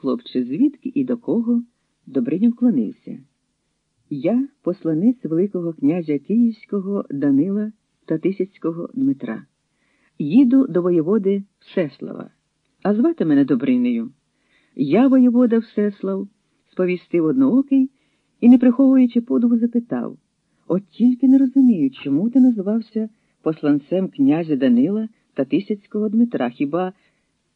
хлопче, звідки і до кого? Добриня вклонився. Я посланець Великого князя Київського Данила та Тисяцького Дмитра. Їду до воєводи Всеслава, а звати мене Добринею. Я, воєвода Всеслав, сповістив одноокий і, не приховуючи подиву, запитав От тільки не розумію, чому ти називався посланцем князя Данила та Тисяцького Дмитра. Хіба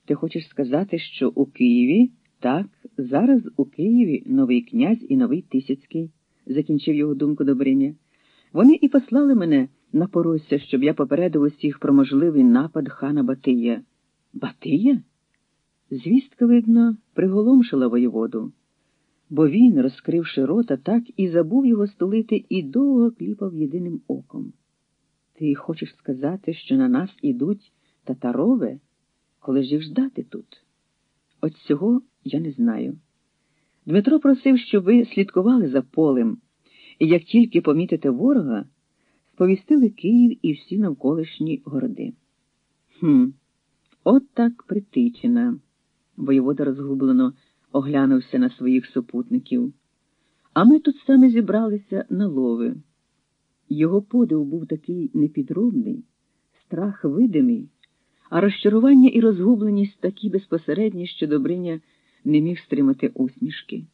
ти хочеш сказати, що у Києві, так, зараз у Києві новий князь і новий Тисяцький, закінчив його думку Добриня. Вони і послали мене на поросся, щоб я попередив усіх про можливий напад хана Батия. Батия? Звістка, видно, приголомшила воєводу, бо він, розкривши рота, так і забув його столити і довго кліпав єдиним оком. Ти хочеш сказати, що на нас ідуть татарове, коли ж їх ждати тут? От цього я не знаю. Дмитро просив, щоб ви слідкували за полем, і як тільки помітите ворога, сповістили Київ і всі навколишні городи. Хм, от так притичина. Воєвода розгублено оглянувся на своїх супутників. А ми тут саме зібралися на лови. Його подив був такий непідробний, страх видимий, а розчарування і розгубленість такі безпосередні, що Добриня не міг стримати усмішки.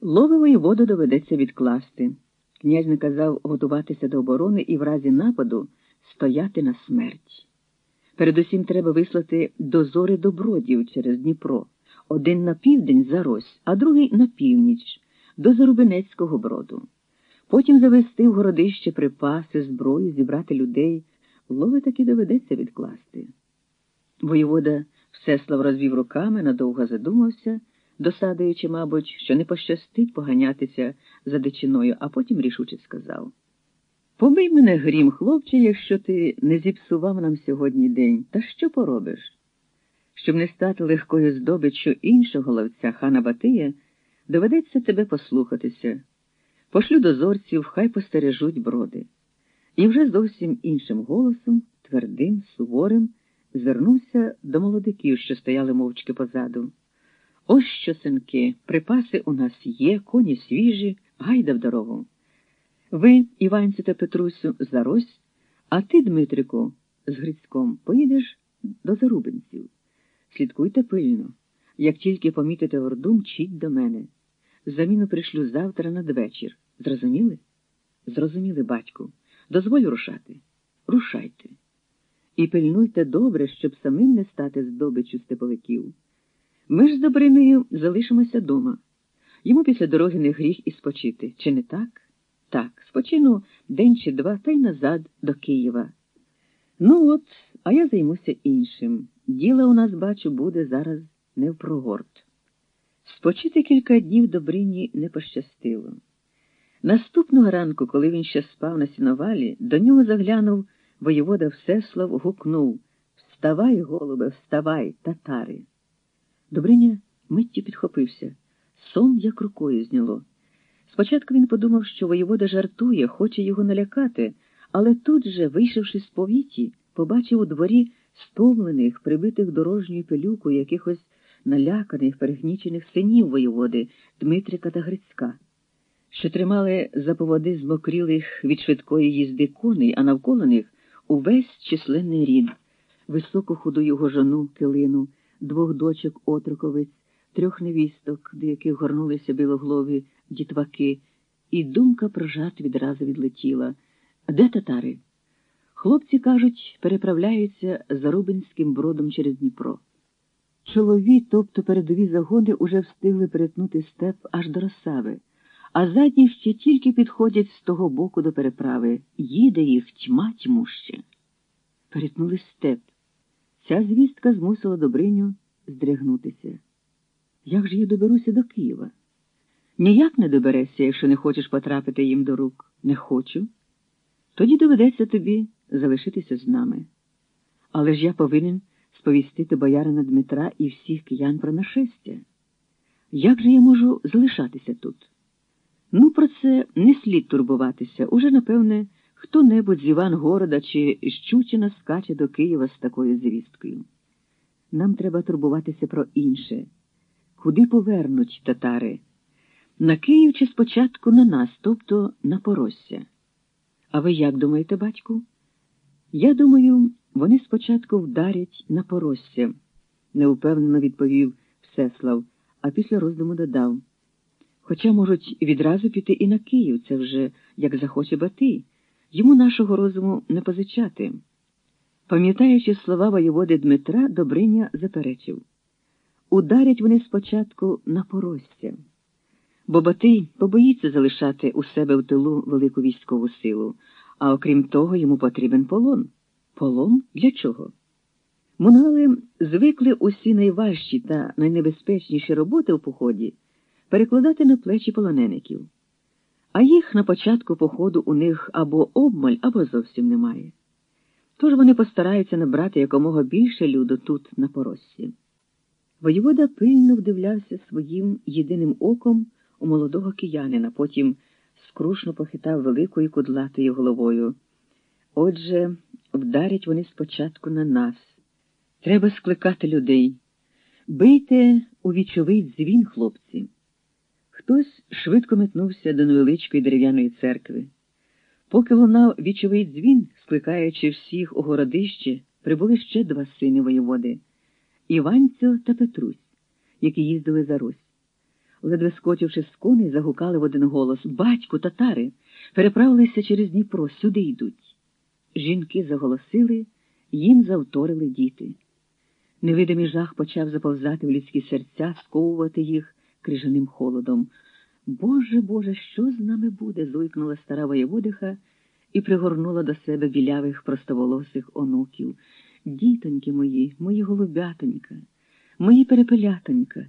Лови воєводу доведеться відкласти. Князь наказав готуватися до оборони і в разі нападу стояти на смерть. Передусім треба вислати дозори добродів через Дніпро, один на південь за Рось, а другий на північ, до Зарубинецького броду. Потім завести в городище припаси, зброю, зібрати людей. Лови таки доведеться відкласти. Воєвода Всеслав розвів руками, надовго задумався, досадуючи, мабуть, що не пощастить поганятися за дичиною, а потім рішуче сказав Побий мене грім, хлопче, якщо ти не зіпсував нам сьогодні день, та що поробиш? Щоб не стати легкою здобиччю іншого ловця хана Батия, доведеться тебе послухатися. Пошлю дозорців, хай постережуть броди. І вже зовсім іншим голосом, твердим, суворим, звернувся до молодиків, що стояли мовчки позаду. Ось що, синки, припаси у нас є, коні свіжі, гайда в дорогу. Ви, Іванцю та Петрусю, зарось, а ти, Дмитрику, з Грицьком, поїдеш до зарубинців. Слідкуйте пильно. Як тільки помітите орду, мчіть до мене. Заміну пришлю завтра надвечір. Зрозуміли? Зрозуміли, батьку. Дозволь рушати. Рушайте. І пильнуйте добре, щоб самим не стати здобиччю степовиків. Ми ж з Добриною залишимося дома. Йому після дороги не гріх і спочити. Чи не так? Так, спочину день чи два та й назад до Києва. Ну от, а я займуся іншим. Діло у нас, бачу, буде зараз не в прогорт. Спочити кілька днів Добрині не пощастило. Наступного ранку, коли він ще спав на сіновалі, до нього заглянув воєвода Всеслав, гукнув Вставай, голубе, вставай, татари. Добриня миттю підхопився. Сон як рукою зняло. Спочатку він подумав, що воєвода жартує, хоче його налякати, але тут же, вийшовши з повіті, побачив у дворі стомлених, прибитих дорожньою пилюкою якихось наляканих, перегнічених синів воєводи Дмитрика та Грицька, що тримали за поводи змокрілих від швидкої їзди коней, а навколо них увесь численний рід, високу худу його жону килину, двох дочок отроковиць, трьох невісток, до яких горнулися білоглові дітваки, і думка про жарт відразу відлетіла. Де татари? Хлопці кажуть, переправляються Зарубинським бродом через Дніпро. Чолові, тобто передові загони, уже встигли перетнути степ аж до Росави, а задні ще тільки підходять з того боку до переправи. Їде їх тьма тьмуще. Перетнули степ. Ця звістка змусила Добриню здригнутися. Як же я доберуся до Києва? Ніяк не доберешся, якщо не хочеш потрапити їм до рук. Не хочу. Тоді доведеться тобі залишитися з нами. Але ж я повинен сповістити боярина Дмитра і всіх киян про нашестя. Як же я можу залишатися тут? Ну, про це не слід турбуватися. Уже, напевне, хто-небудь з Івангорода чи Щучина скаче до Києва з такою звісткою. Нам треба турбуватися про інше. куди повернуть татари? На Київ чи спочатку на нас, тобто на Поросся. А ви як думаєте, батьку? Я думаю, вони спочатку вдарять на Поросся, неупевнено відповів Всеслав, а після роздуму додав. Хоча можуть відразу піти і на Київ, це вже як захоче Батий, йому нашого розуму не позичати. Пам'ятаючи слова воєводи Дмитра, Добриня заперечив ударять вони спочатку на поросся, бо Батий побоїться залишати у себе в тилу велику військову силу, а окрім того, йому потрібен полон. Полон для чого? Мунгали звикли усі найважчі та найнебезпечніші роботи в поході перекладати на плечі полонеників, а їх на початку походу у них або обмаль, або зовсім немає. Тож вони постараються набрати якомога більше люду тут, на поросі. Воєвода пильно вдивлявся своїм єдиним оком у молодого киянина, потім скрушно похитав великою кудлатою головою. Отже, вдарять вони спочатку на нас. Треба скликати людей. Бийте у вічовий дзвін, хлопці. Хтось швидко метнувся до невеличкої дерев'яної церкви. Поки лунав вічовий дзвін, скликаючи всіх у городище, прибули ще два сини воєводи Іванцю та Петрусь, які їздили за Русь. Ледве скочивши з коней, загукали в один голос Батьку, татари, переправилися через Дніпро, сюди йдуть. Жінки заголосили, їм завторили діти. Невидимий жах почав заповзати в людські серця, сковувати їх крижаним холодом. Боже, Боже, що з нами буде? зойкнула стара воєводиха і пригорнула до себе білявих простоволосих онуків. Дітоньки мої, мої голубятонька, мої перепелятонька.